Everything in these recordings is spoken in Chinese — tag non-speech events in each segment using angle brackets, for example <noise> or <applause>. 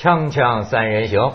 锵锵三人行，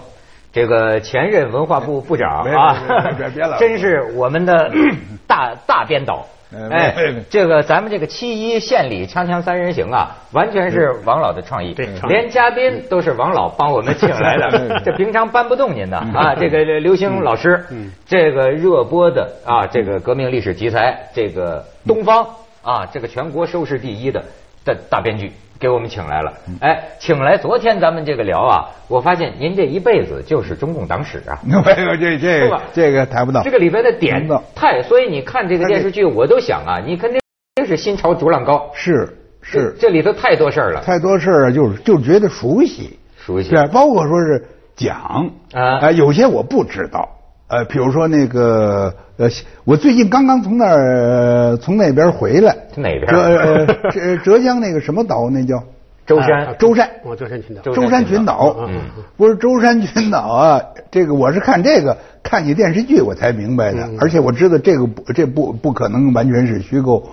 这个前任文化部部长啊，<laughs> 真是我们的 <laughs> 大大编导。哎，这个咱们这个七一献礼锵锵三人行啊，完全是王老的创意，连嘉宾都是王老帮我们请来的。<laughs> 这平常搬不动您的啊，这个刘星老师，这个热播的啊，这个革命历史题材，这个东方啊，这个全国收视第一的的大编剧。给我们请来了，哎，请来。昨天咱们这个聊啊，我发现您这一辈子就是中共党史啊。<laughs> 没有这这个这个谈不到。这个里边的点太，所以你看这个电视剧，我都想啊，你肯定是心潮逐浪高。是是，这里头太多事儿了。太多事儿就是就觉得熟悉，熟悉。对，包括说是讲啊，有些我不知道。呃，比如说那个呃，我最近刚刚从那儿从那边回来，哪边？浙浙江那个什么岛？那叫舟山。舟山。哦，舟山群岛。舟山群岛。嗯。不是舟山群岛啊，这个我是看这个看你电视剧我才明白的，而且我知道这个不这不不可能完全是虚构。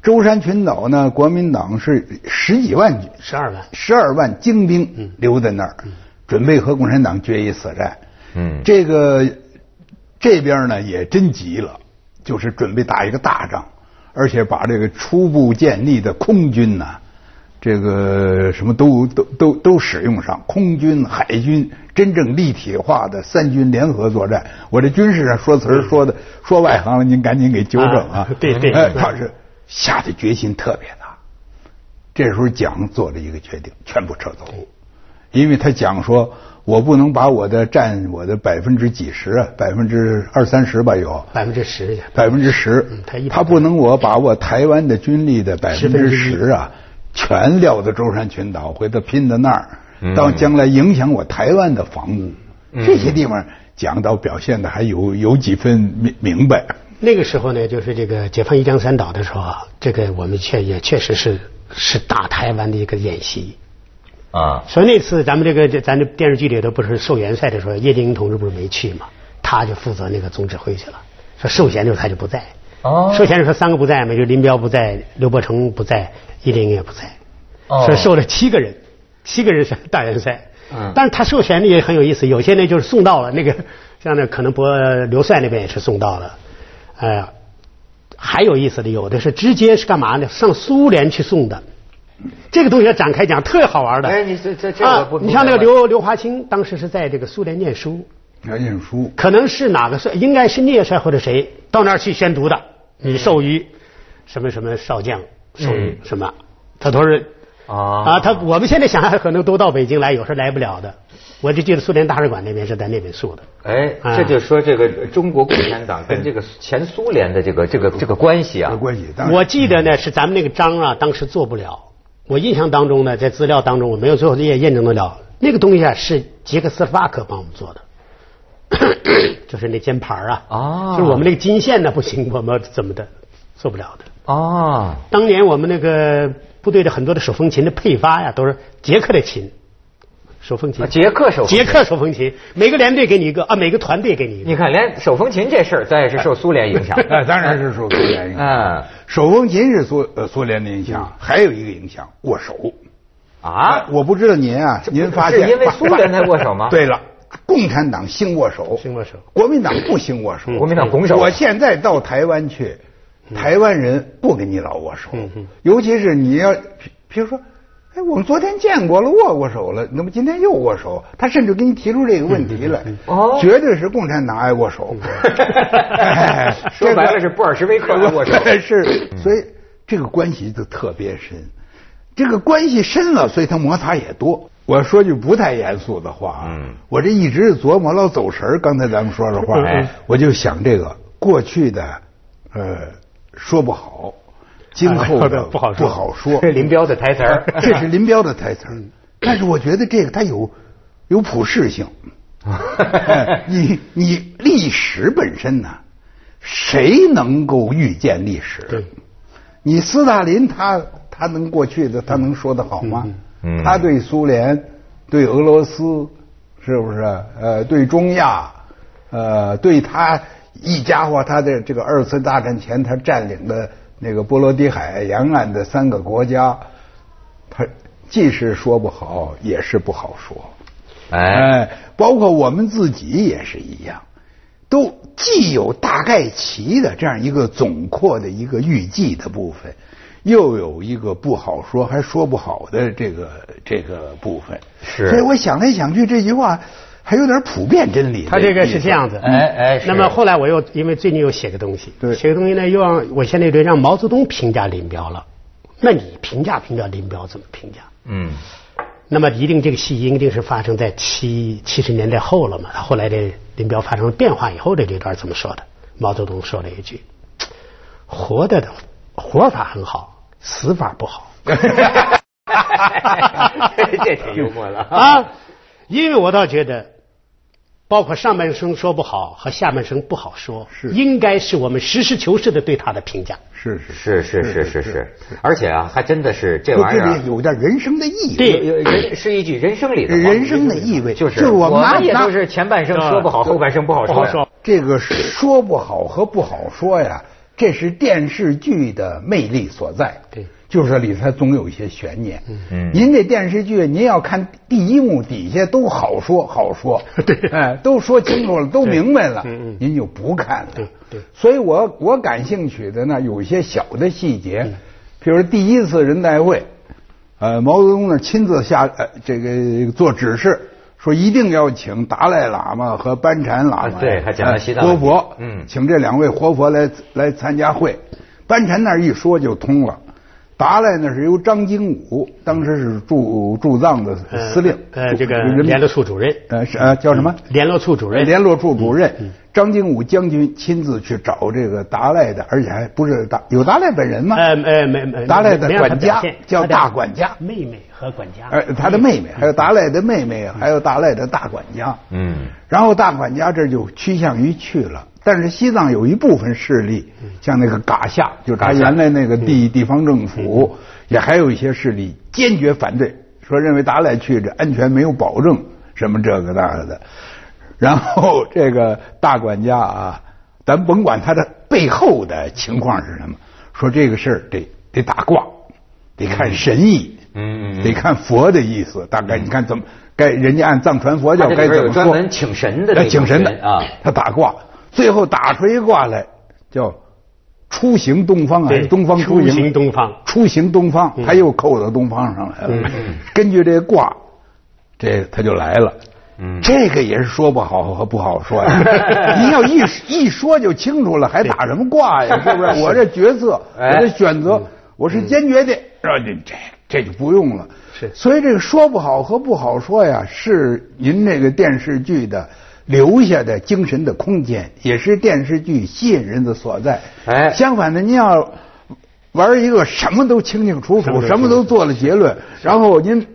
舟山群岛呢，国民党是十几万，十二万，十二万精兵留在那儿，准备和共产党决一死战。嗯。这个。这边呢也真急了，就是准备打一个大仗，而且把这个初步建立的空军呢，这个什么都都都都使用上，空军、海军真正立体化的三军联合作战。我这军事上说词说的说外行了，您赶紧给纠正啊！对对，他是下的决心特别大。这时候蒋做了一个决定，全部撤走，因为他讲说。我不能把我的占我的百分之几十啊，百分之二三十吧，有。百分之十，百分之十，他不能我把我台湾的军力的百分之十啊，全撂到舟山群岛，回头拼到那儿，到将来影响我台湾的防务，这些地方讲到表现的还有有几分明明白。那个时候呢，就是这个解放一江山岛的时候啊，这个我们确也确实是是打台湾的一个演习。啊，所以那次咱们这个咱这电视剧里头不是授元帅的时候，叶剑英同志不是没去嘛？他就负责那个总指挥去了。说授衔的时候他就不在。哦。授衔的时候三个不在嘛，就林彪不在，刘伯承不在，叶剑英也不在。哦。所以授了七个人，七个人是大元帅。嗯。但是他授衔的也很有意思，有些呢就是送到了那个，<laughs> 像那可能博刘帅那边也是送到了。哎呀，还有意思的，有的是直接是干嘛呢？上苏联去送的。这个东西要展开讲，特好玩的。哎，你这这这个不？你像那个刘刘华清，当时是在这个苏联念书。念书。可能是哪个帅？应该是聂帅或者谁到那儿去宣读的？你授予什么什么少将？授予什么？他都是啊啊！他我们现在想，可能都到北京来，有时候来不了的。我就记得苏联大使馆那边是在那边送的。哎，这就说这个中国共产党跟这个前苏联的这个这个这个关系啊。关系。我记得呢，是咱们那个章啊，当时做不了。我印象当中呢，在资料当中我没有最后也验证得了，那个东西啊是捷克斯洛伐克帮我们做的，<coughs> 就是那肩牌啊，啊，就是我们那个金线呢不行，我们怎么的做不了的啊。当年我们那个部队的很多的手风琴的配发呀，都是捷克的琴。手风琴，捷克手捷克手风琴，每个连队给你一个啊，每个团队给你一个。你看，连手风琴这事儿，咱也是受苏联影响。<laughs> 哎，当然是受苏联影响。嗯，手风琴是苏呃苏联的影响，还有一个影响，握手。啊，我不知道您啊，您发现是因为苏联才握手吗？对了，共产党兴握手，兴握手，国民党不兴握手，国民党拱手。我现在到台湾去，台湾人不跟你老握手，尤其是你要，比如说。哎，我们昨天见过了，握过手了，那么今天又握手？他甚至给你提出这个问题来，哦，绝对是共产党爱握手。<laughs> <laughs> 说白了是布尔什维克爱握手。是，所以这个关系就特别深。这个关系深了，所以他摩擦也多。我说句不太严肃的话啊，我这一直琢磨老走神刚才咱们说的话，我就想这个过去的呃说不好。今后的不好说，不好说。这林彪的台词儿，这是林彪的台词儿。<laughs> <laughs> 但是我觉得这个它有有普适性。<laughs> 你你历史本身呢，谁能够预见历史？对。你斯大林他他能过去的他能说的好吗？他对苏联、对俄罗斯是不是？呃，对中亚，呃，对他一家伙他的这个二次大战前他占领的。那个波罗的海沿岸的三个国家，它既是说不好，也是不好说。哎，包括我们自己也是一样，都既有大概齐的这样一个总括的一个预计的部分，又有一个不好说还说不好的这个这个部分。是，所以我想来想去，这句话。还有点普遍真理。他这个是这样子，哎哎。那么后来我又因为最近又写个东西，写个东西呢，又让我现在得让毛泽东评价林彪了。那你评价评价林彪怎么评价？嗯。那么一定这个戏一定是发生在七七十年代后了嘛？他后来的林彪发生了变化以后的这段怎么说的？毛泽东说了一句：“活的活法很好，死法不好。<laughs> ”这挺幽默了啊！因为我倒觉得。包括上半生说不好和下半生不好说，是应该是我们实事求是的对他的评价。是是是是是是，而且啊，还真的是这玩意儿有点人生的意义。对，人是一句人生里的人生的意味，就是我们也都是前半生说不好，后半生不好说。这个说不好和不好说呀，这是电视剧的魅力所在。对。就是里头总有一些悬念。嗯，您这电视剧，您要看第一幕底下都好说好说，<laughs> 对，哎，都说清楚了，都明白了，您就不看了。对对。所以我我感兴趣的呢，有一些小的细节，比如第一次人代会，呃，毛泽东呢亲自下呃这个做指示，说一定要请达赖喇嘛和班禅喇嘛，对，还讲了西藏活佛，嗯，请这两位活佛来来参加会，班禅那一说就通了。达赖呢是由张经武，当时是驻驻藏的司令，呃，这个联络处主任，呃，是呃叫什么？联络处主任，联络处主任张经武将军亲自去找这个达赖的，而且还不是达有达赖本人吗？呃呃没没，达赖的管家叫大管家，妹妹和管家，呃，他的妹妹，还有达赖的妹妹，还有达赖的大管家，嗯，然后大管家这就趋向于去了。但是西藏有一部分势力，像那个噶夏，就是他原来那个地地方政府，也还有一些势力坚决反对，说认为达赖去这安全没有保证，什么这个那个的。然后 <laughs> 这个大管家啊，咱甭管他的背后的情况是什么，说这个事儿得得打卦，得看神意，嗯，得看佛的意思，大概你看怎么该人家按藏传佛教该怎么说？专门请神的，请神的啊，他打卦。最后打出一卦来，叫出行东方还是东方出行东方？出行东方，他又扣到东方上来了。根据这卦，这他就来了。这个也是说不好和不好说呀。<laughs> 您要一一说就清楚了，还打什么卦呀？<laughs> 是不是？我这决策，我这选择，我是坚决的。这这这就不用了。是。所以这个说不好和不好说呀，是您这个电视剧的。留下的精神的空间，也是电视剧吸引人的所在。哎，相反的，您要玩一个什么都清清楚楚，什么都做了结论，然后您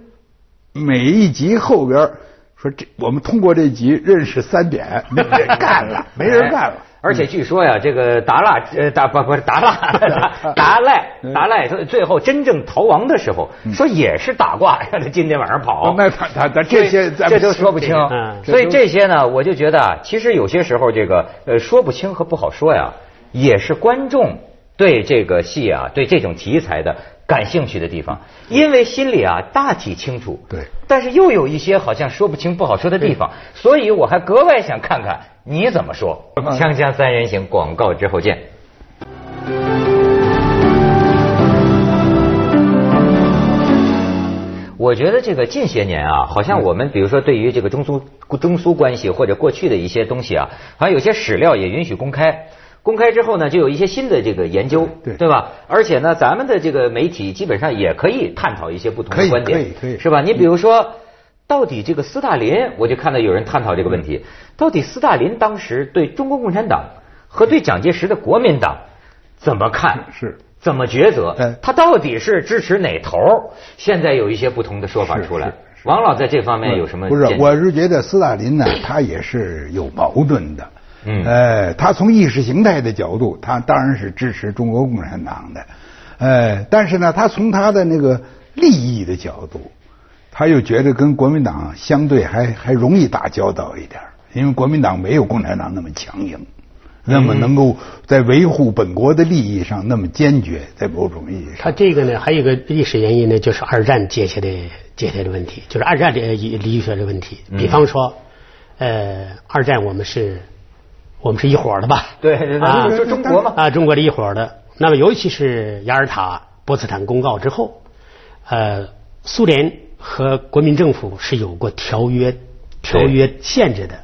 每一集后边说这，我们通过这集认识三点，没人干了，没人干了。而且据说呀，这个达拉呃达不不是达拉 <laughs> 达赖达赖，最最后真正逃亡的时候，说也是打卦让他今天晚上跑。那他他他这些这都说不清。所以这些呢，我就觉得其实有些时候这个呃说不清和不好说呀，也是观众对这个戏啊，对这种题材的。感兴趣的地方，因为心里啊大体清楚，对，但是又有一些好像说不清不好说的地方，所以我还格外想看看你怎么说。锵锵三人行，广告之后见。我觉得这个近些年啊，好像我们比如说对于这个中苏中苏关系或者过去的一些东西啊，好像有些史料也允许公开。公开之后呢，就有一些新的这个研究，对对吧？而且呢，咱们的这个媒体基本上也可以探讨一些不同的观点，可以可以，是吧？你比如说，到底这个斯大林，我就看到有人探讨这个问题，到底斯大林当时对中国共产党和对蒋介石的国民党怎么看？是怎么抉择？他到底是支持哪头？现在有一些不同的说法出来。王老在这方面有什么？不是，我是觉得斯大林呢，他也是有矛盾的。嗯，哎，他从意识形态的角度，他当然是支持中国共产党的，哎，但是呢，他从他的那个利益的角度，他又觉得跟国民党相对还还容易打交道一点，因为国民党没有共产党那么强硬，那么能够在维护本国的利益上那么坚决，在某种意义上。他这个呢，还有一个历史原因呢，就是二战接下的接下的问题，就是二战的理学的问题。比方说，呃，二战我们是，我们是一伙的吧？对，啊，就中国嘛，啊，中国的一伙的。那么，尤其是雅尔塔、波茨坦公告之后，呃，苏联和国民政府是有过条约条约限制的。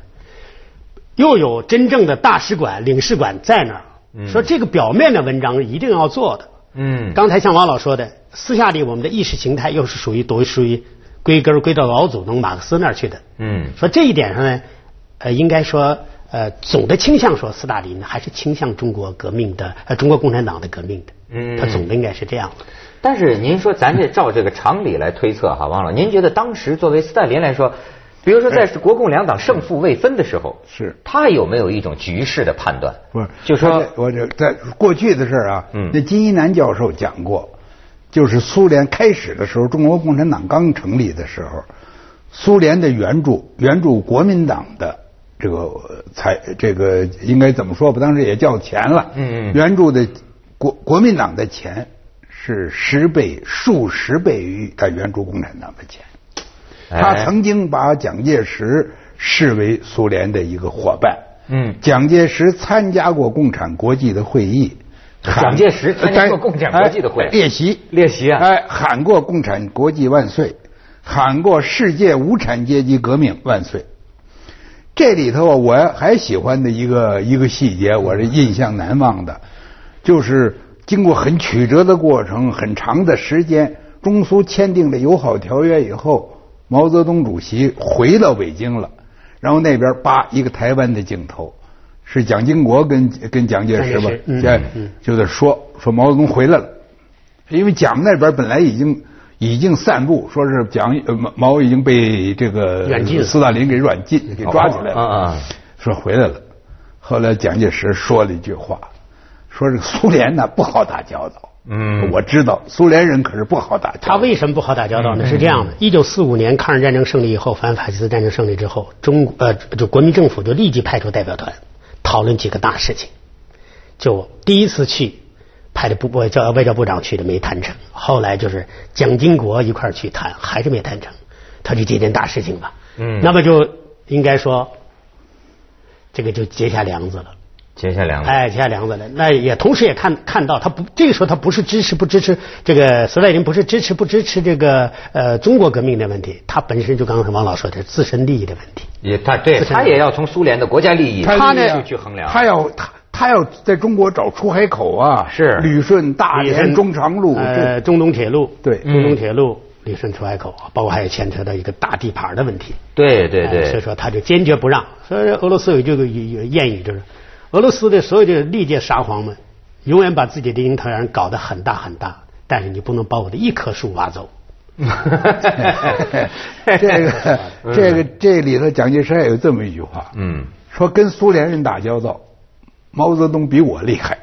又有真正的大使馆、领事馆在那儿，说这个表面的文章一定要做的。嗯，刚才像王老说的，私下里我们的意识形态又是属于都属于归根归到老祖宗马克思那儿去的。嗯，说这一点上呢，呃，应该说呃，总的倾向说斯大林还是倾向中国革命的，呃，中国共产党的革命的。嗯，他总的应该是这样的。但是您说咱这照这个常理来推测哈，王老，您觉得当时作为斯大林来说？比如说，在国共两党胜负未分的时候，是他有没有一种局势的判断？不是，就说我这在过去的事儿啊，嗯那金一南教授讲过，就是苏联开始的时候，中国共产党刚成立的时候，苏联的援助援助国民党的这个财这个应该怎么说吧？当时也叫钱了，嗯嗯，援助的国国民党的钱是十倍、数十倍于他援助共产党的钱。他曾经把蒋介石视为苏联的一个伙伴。嗯，蒋介石参加过共产国际的会议。蒋介石参加过共产国际的会列席列席啊！哎，喊过“共产国际万岁”，喊过“世界无产阶级革命万岁”。这里头我还喜欢的一个一个细节，我是印象难忘的，就是经过很曲折的过程，很长的时间，中苏签订了友好条约以后。毛泽东主席回到北京了，然后那边叭一个台湾的镜头，是蒋经国跟跟蒋介石吧，在就在说说毛泽东回来了，因为蒋那边本来已经已经散布，说是蒋毛毛已经被这个斯大林给软禁给抓起来了，说回来了，后来蒋介石说了一句话，说这个苏联呢不好打交道。嗯，我知道苏联人可是不好打。他为什么不好打交道呢？是这样的：一九四五年抗日战争胜利以后，反法西斯战争胜利之后，中呃就国民政府就立即派出代表团讨论几个大事情。就第一次去派的部外交外交部长去的没谈成，后来就是蒋经国一块去谈，还是没谈成。他就这件大事情吧。嗯。那么就应该说，这个就结下梁子了。结下梁子，哎，结下梁子了。那也同时也看看到，他不这个时候他不是支持不支持这个斯大林，不是支持不支持这个呃中国革命的问题，他本身就刚才王老说的自身利益的问题。也他对他也要从苏联的国家利益他呢去衡量，他要他他要在中国找出海口啊，是旅顺、大连、中长路、呃中东铁路，对中东铁路、旅顺出海口，包括还有牵扯到一个大地盘的问题。对对对，所以说他就坚决不让。所以俄罗斯有这个有谚语就是。俄罗斯的所有的历届沙皇们，永远把自己的樱桃园搞得很大很大，但是你不能把我的一棵树挖走。<laughs> 这个这个这里头，蒋介石也有这么一句话，嗯，说跟苏联人打交道，毛泽东比我厉害。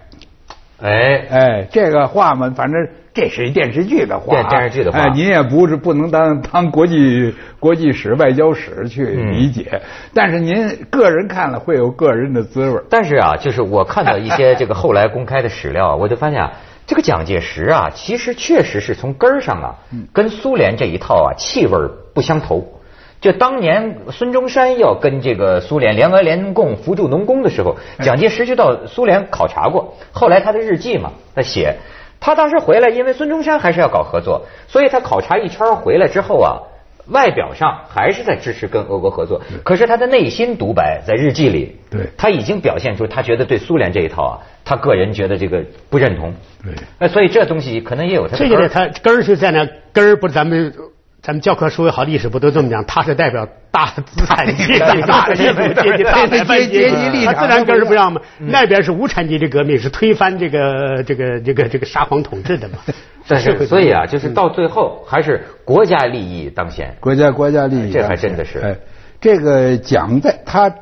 哎哎，这个话嘛，反正。这是电视剧的话，电视剧的话，您也不是不能当当国际国际史、外交史去理解。但是您个人看了会有个人的滋味。但是啊，就是我看到一些这个后来公开的史料，<laughs> 我就发现啊，这个蒋介石啊，其实确实是从根儿上啊，跟苏联这一套啊气味不相投。就当年孙中山要跟这个苏联联俄联共扶助农工的时候，蒋介石就到苏联考察过。后来他的日记嘛，他写。他当时回来，因为孙中山还是要搞合作，所以他考察一圈回来之后啊，外表上还是在支持跟俄国合作，可是他的内心独白在日记里，对，他已经表现出他觉得对苏联这一套啊，他个人觉得这个不认同，对，那所以这东西可能也有他这个他根儿是在那根儿不是咱们。咱们教科书也好历史不都这么讲？他是代表大资产阶级、<laughs> 大阶级、大阶级立场，他自然根儿不让嘛。那边是无产阶级革命，是推翻这个、这个、这个、这个沙皇统治的嘛。<laughs> 但是，所以啊，就是到最后还是国家利益当先。国家国家利益，这还真的是。哎，这个蒋在他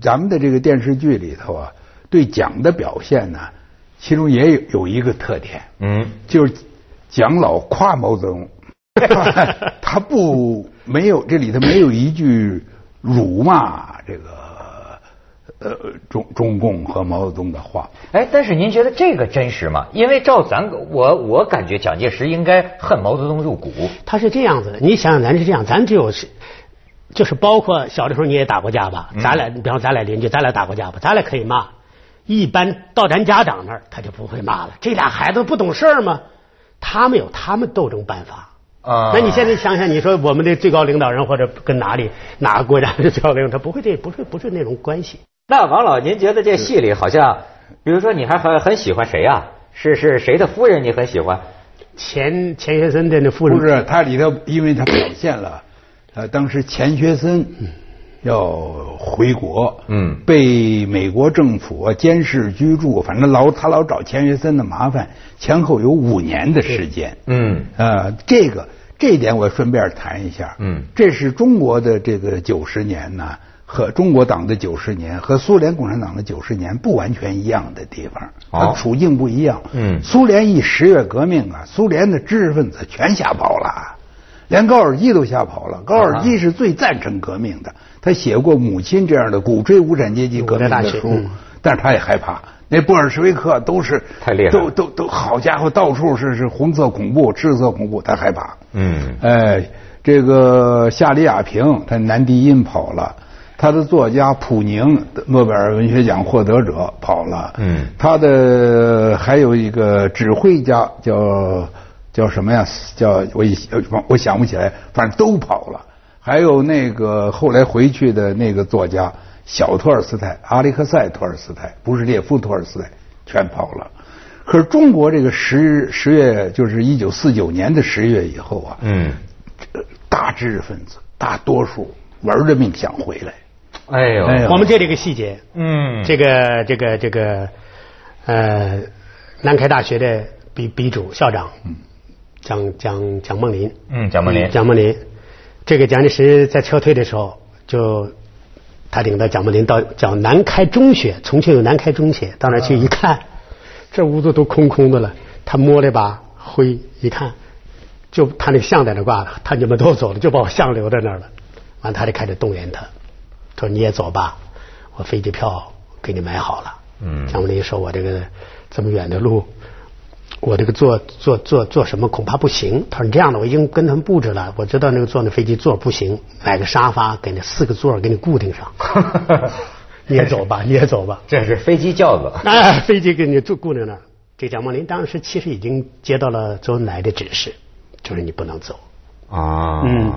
咱们的这个电视剧里头啊，对蒋的表现呢，其中也有有一个特点，嗯，就是蒋老夸毛泽东。<laughs> 他不没有这里头没有一句辱骂这个呃中中共和毛泽东的话。哎，但是您觉得这个真实吗？因为照咱我我感觉蒋介石应该恨毛泽东入骨。他是这样子的，你想想，咱是这样，咱只有是，就是包括小的时候你也打过架吧？咱俩，比方咱俩邻居，咱俩打过架吧？咱俩可以骂。一般到咱家长那儿，他就不会骂了。这俩孩子不懂事儿吗？他们有他们斗争办法。啊，那你现在想想，你说我们的最高领导人或者跟哪里哪个国家的最高领导，他不会这不是不是那种关系。那王老，您觉得这戏里好像，比如说你还很很喜欢谁啊？是是谁的夫人你很喜欢？钱钱学森的那夫人。不是，他里头因为他表现了，呃，当时钱学森要回国，嗯，被美国政府监视居住，反正老他老找钱学森的麻烦，前后有五年的时间，嗯，啊，这个。这一点我顺便谈一下，嗯，这是中国的这个九十年呢，和中国党的九十年和苏联共产党的九十年不完全一样的地方，它处境不一样。嗯，苏联一十月革命啊，苏联的知识分子全吓跑了，连高尔基都吓跑了。高尔基是最赞成革命的，他写过《母亲》这样的鼓吹无产阶级革命的书，但是他也害怕。那布尔什维克都是太厉害，都都都好家伙，到处是是红色恐怖、赤色恐怖，他害怕。嗯，哎，这个夏里亚平，他男低音跑了；他的作家普宁，诺贝尔文学奖获得者跑了。嗯，他的还有一个指挥家叫叫什么呀？叫我一我想不起来，反正都跑了。还有那个后来回去的那个作家。小托尔斯泰，阿里克塞托尔斯泰，不是列夫托尔斯泰，全跑了。可是中国这个十十月，就是一九四九年的十月以后啊，嗯，大知识分子大多数玩着命想回来。哎呦，我们这里个细节，嗯，这个这个这个，呃，南开大学的鼻鼻主校长，嗯，蒋蒋蒋梦麟，嗯，蒋梦麟，蒋梦麟，这个蒋介石在撤退的时候就。他领着蒋梦麟到叫南开中学，重庆有南开中学，到那去一看，这屋子都空空的了。他摸了一把灰，一看，就他那个像在那挂着，他你们都走了，就把我像留在那儿了。完，他就开始动员他，他说你也走吧，我飞机票给你买好了。嗯，蒋梦麟说：“我这个这么远的路。”我这个坐坐坐坐什么恐怕不行。他说：“你这样的，我已经跟他们布置了。我知道那个坐那飞机座不行，买个沙发给那四个座给你固定上。<laughs> <laughs> 你也走吧，<laughs> 你也走吧。这是飞机轿子。哎，飞机给你坐固定那儿。这蒋梦麟当时其实已经接到了周恩来的指示，就是你不能走。啊。嗯。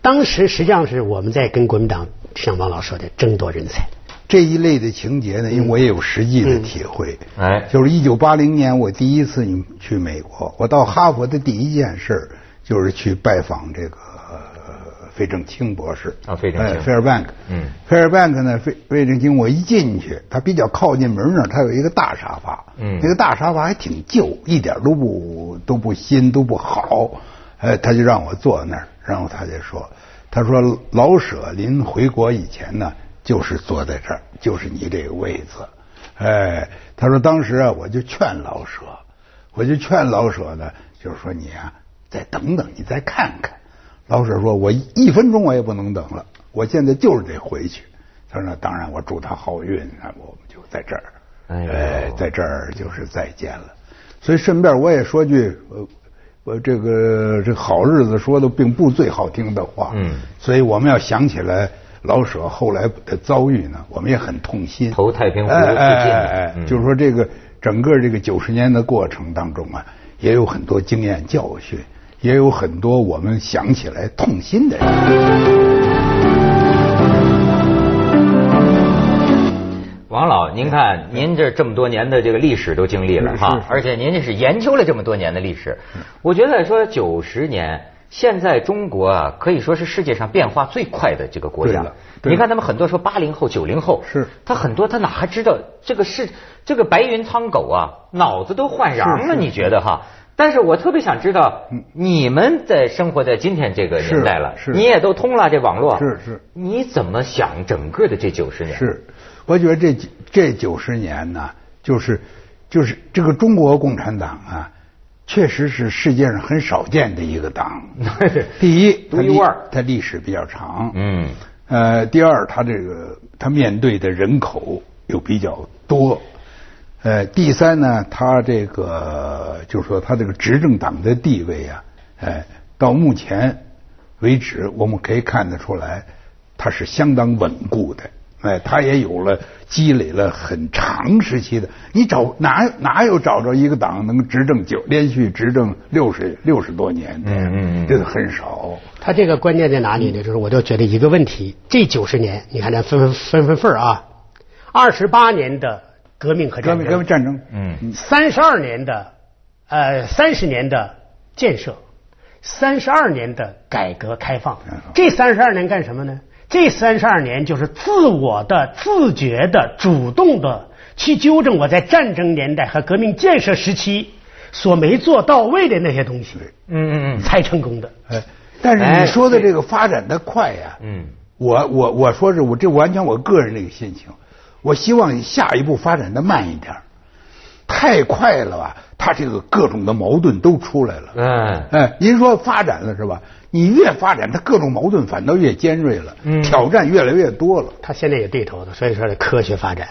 当时实际上是我们在跟国民党，像王老说的，争夺人才。这一类的情节呢，因为我也有实际的体会。哎，就是一九八零年我第一次去美国，我到哈佛的第一件事就是去拜访这个费正清博士。啊，费正清。Fairbank，。嗯。，Fairbank 呢，费费正清，我一进去，他比较靠近门那儿，他有一个大沙发。嗯。那个大沙发还挺旧，一点都不都不新，都不好。哎，他就让我坐那儿，然后他就说：“他说老舍临回国以前呢。”就是坐在这儿，就是你这个位子，哎，他说当时啊，我就劝老舍，我就劝老舍呢，就是说你啊，再等等，你再看看。老舍说，我一分钟我也不能等了，我现在就是得回去。他说那当然，我祝他好运，那我们就在这儿，哎，在这儿就是再见了。所以顺便我也说句，呃，我这个这好日子说的并不最好听的话，嗯，所以我们要想起来。老舍后来的遭遇呢，我们也很痛心。投太平湖附近，就是说这个整个这个九十年的过程当中啊，也有很多经验教训，也有很多我们想起来痛心的人。王老，您看您这这么多年的这个历史都经历了哈，而且您这是研究了这么多年的历史，我觉得说九十年。现在中国啊，可以说是世界上变化最快的这个国家。你看他们很多说八零后、九零后，是他很多他哪还知道这个是这个白云苍狗啊，脑子都换瓤了。你觉得哈？但是我特别想知道，你们在生活在今天这个年代了，你也都通了这网络，是是，你怎么想整个的这九十年？是，我觉得这这九十年呢，就是就是这个中国共产党啊。确实是世界上很少见的一个党。<laughs> 第一，它历它历史比较长。嗯。呃，第二，它这个它面对的人口又比较多。呃，第三呢，他这个就是说他这个执政党的地位啊，哎，到目前为止我们可以看得出来，他是相当稳固的。哎，他也有了积累了很长时期的，你找哪哪有找着一个党能执政九连续执政六十六十多年的？嗯嗯嗯，这个很少。他这个关键在哪里呢？就是我就觉得一个问题，这九十年，你看这分分分分份啊，二十八年的革命和战争，革命战争，嗯，三十二年的呃三十年的建设，三十二年的改革开放，这三十二年干什么呢？这三十二年就是自我的、自觉的、主动的去纠正我在战争年代和革命建设时期所没做到位的那些东西，嗯嗯嗯，才成功的。哎，但是你说的这个发展的快呀，嗯，我我我说是我这完全我个人这个心情，我希望下一步发展的慢一点，太快了吧，他这个各种的矛盾都出来了。嗯，哎，您说发展了是吧？你越发展，他各种矛盾反倒越尖锐了，挑战越来越多了。他现在也对头的，所以说科学发展，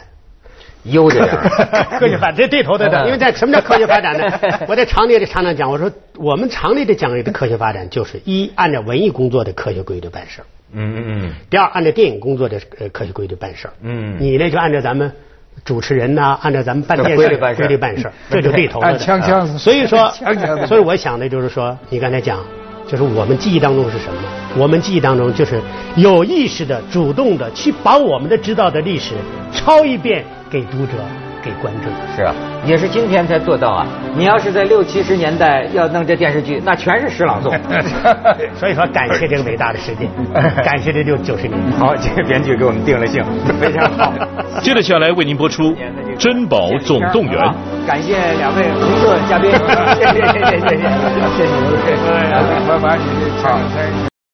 悠着点。<laughs> 科学发展这对头的，因为在什么叫科学发展呢？<laughs> 我在厂里的常常讲，我说我们厂里的讲的科学发展，就是一按照文艺工作的科学规律办事嗯嗯嗯。第二，按照电影工作的呃科学规律办事儿嗯。你呢就按照咱们主持人呐，按照咱们办电视规律办事儿这就对头了。枪枪。所以说，<laughs> 所以我想的就是说，你刚才讲。就是我们记忆当中是什么？我们记忆当中就是有意识的、主动的去把我们的知道的历史抄一遍给读者、给观众。是啊，也是今天才做到啊！你要是在六七十年代要弄这电视剧，那全是诗朗诵。<laughs> 所以说，感谢这个伟大的世界，<laughs> 感谢这六九十年。好，这个编剧给我们定了性，非常好。<laughs> 接着下来为您播出《珍宝总动员》。感谢两位红色嘉宾，谢谢谢谢谢谢谢谢谢谢，把把你这唱开。